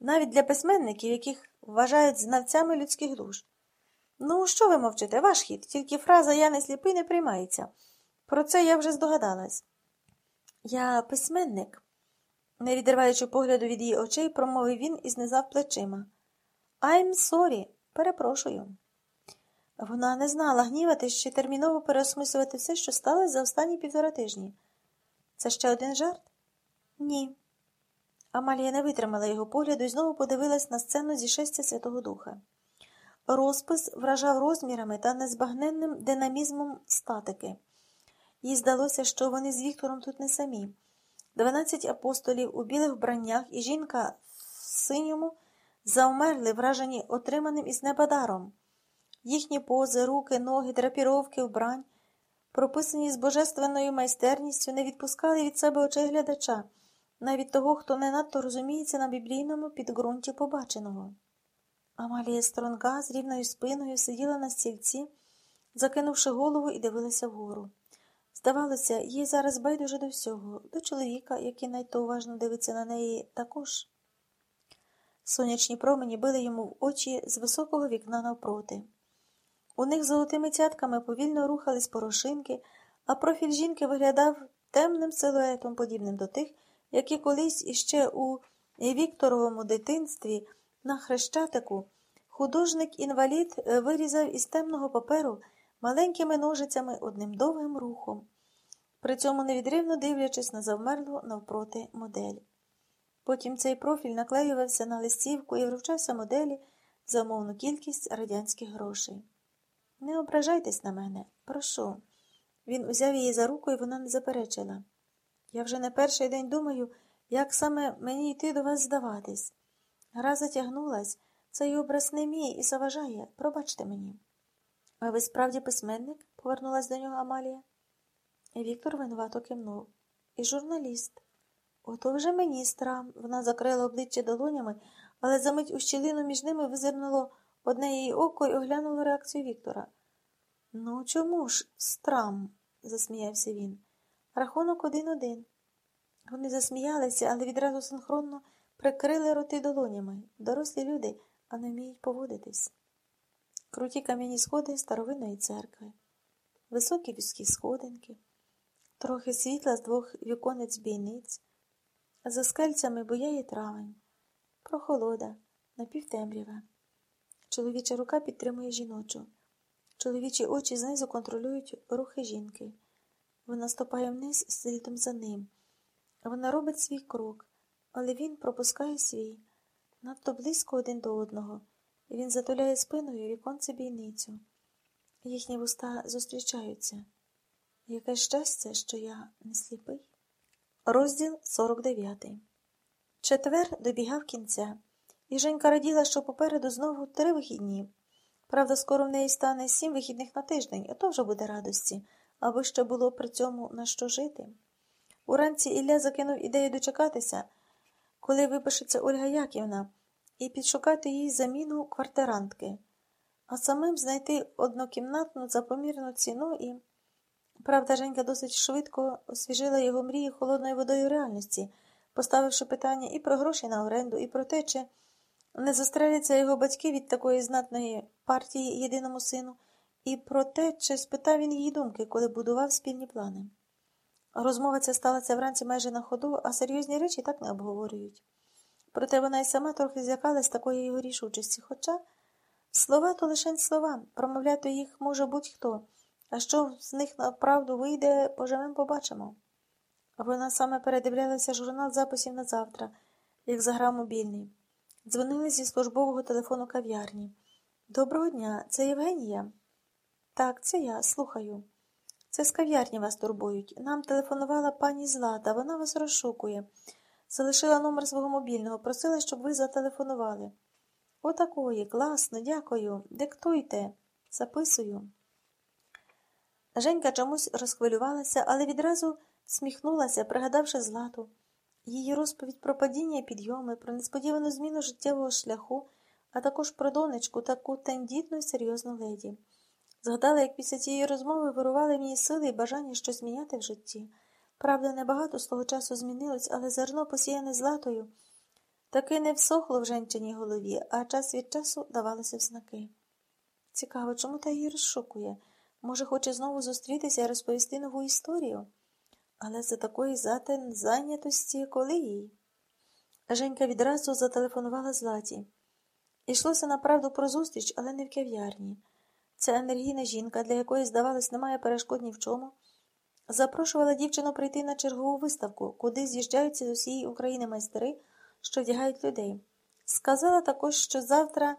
навіть для письменників, яких вважають знавцями людських душ. Ну, що ви мовчите? Ваш хід, тільки фраза Я не сліпий не приймається. Про це я вже здогадалась. Я письменник, не відриваючи погляду від її очей, промовив він і знизав плечима. I'm sorry, перепрошую. Вона не знала гніватись чи терміново переосмислювати все, що сталося за останні півтора тижні. Це ще один жарт? Ні. Амалія не витримала його погляду і знову подивилась на сцену зі шестя Святого Духа. Розпис вражав розмірами та незбагненним динамізмом статики. Їй здалося, що вони з Віктором тут не самі. Дванадцять апостолів у білих вбраннях і жінка в синьому завмерли, вражені отриманим із неба даром. Їхні пози, руки, ноги, драпіровки, вбрань, прописані з божественною майстерністю, не відпускали від себе очей глядача, навіть того, хто не надто розуміється на біблійному підґрунті побаченого. Амалія Стронга з рівною спиною сиділа на стільці, закинувши голову і дивилася вгору. Здавалося, їй зараз байдуже до всього, до чоловіка, який надто уважно дивиться на неї, також. Сонячні промені били йому в очі з високого вікна навпроти. У них золотими цятками повільно рухались порошинки, а профіль жінки виглядав темним силуетом, подібним до тих, які колись іще у Вікторовому дитинстві на хрещатику художник-інвалід вирізав із темного паперу маленькими ножицями одним довгим рухом, при цьому невідривно дивлячись на завмерлу навпроти модель. Потім цей профіль наклеювався на листівку і вручався моделі за умовну кількість радянських грошей. Не ображайтесь на мене, прошу. Він узяв її за руку, і вона не заперечила. Я вже не перший день думаю, як саме мені йти до вас здаватись. Гра затягнулась, цей образ не мій і заважає, пробачте мені. А ви справді письменник? повернулась до нього Амалія. І Віктор винувато кивнув. І журналіст. Ото вже мені страм. Вона закрила обличчя долонями, але за мить у щілину між ними визирнуло одне її око і оглянуло реакцію Віктора. Ну, чому ж страм? засміявся він. Рахунок один-один. Вони засміялися, але відразу синхронно прикрили роти долонями. Дорослі люди, а не вміють поводитись. Круті кам'яні сходи старовинної церкви, високі вузькі сходинки, трохи світла з двох віконець бійниць, за скельцями буяє травень, прохолода, напівтемрява. Чоловіча рука підтримує жіночу. Чоловічі очі знизу контролюють рухи жінки. Вона ступає вниз слідом за ним. Вона робить свій крок, але він пропускає свій надто близько один до одного, він затуляє спиною віконце бійницю. Їхні вуста зустрічаються. Яке щастя, що я не сліпий. Розділ 49 Четвер добігав кінця, і Женька раділа, що попереду знову три вихідні. Правда, скоро в неї стане сім вихідних на тиждень, а то вже буде радості, аби ще було при цьому на що жити. Уранці Ілля закинув ідею дочекатися, коли випишеться Ольга Яківна, і підшукати їй заміну квартирантки, а самим знайти однокімнатну за помірну ціну і. Правда, Женька досить швидко освіжила його мрії холодною водою реальності, поставивши питання і про гроші на оренду, і про те, чи не застреляться його батьки від такої знатної партії єдиному сину, і про те, чи спитав він її думки, коли будував спільні плани. Розмова ця сталася вранці майже на ходу, а серйозні речі так не обговорюють. Проте вона й сама трохи злякалась такої його рішучості, хоча слова то лишень слова, промовляти їх може будь-хто, а що з них направду вийде, поживем побачимо. Вона саме передивлялася журнал записів на завтра, як заграв мобільний. Дзвонили зі службового телефону кав'ярні. Доброго дня, це Євгенія? Так, це я, слухаю. Це з кав'ярні вас турбують. Нам телефонувала пані Злата, вона вас розшукує. Залишила номер свого мобільного, просила, щоб ви зателефонували. Отакої, класно, дякую. Диктуйте. Записую. Женька чомусь розхвилювалася, але відразу сміхнулася, пригадавши Злату. Її розповідь про падіння і підйоми, про несподівану зміну життєвого шляху, а також про донечку, таку тендітну і серйозну леді. Згадала, як після цієї розмови вирували ній сили і бажання щось міняти в житті. Правда, небагато з того часу змінилось, але зерно посіяне златою Таки не всохло в женчиній голові, а час від часу давалося в знаки. Цікаво, чому та її розшукує? Може, хоче знову зустрітися і розповісти нову історію? Але за такої затин зайнятості коли їй? Женька відразу зателефонувала Златі. Ішлося направду про зустріч, але не в кав'ярні. Ця енергійна жінка, для якої, здавалось, немає перешкод ні в чому, запрошувала дівчину прийти на чергову виставку, куди з'їжджаються з усієї України майстри, що вдягають людей. Сказала також, що завтра.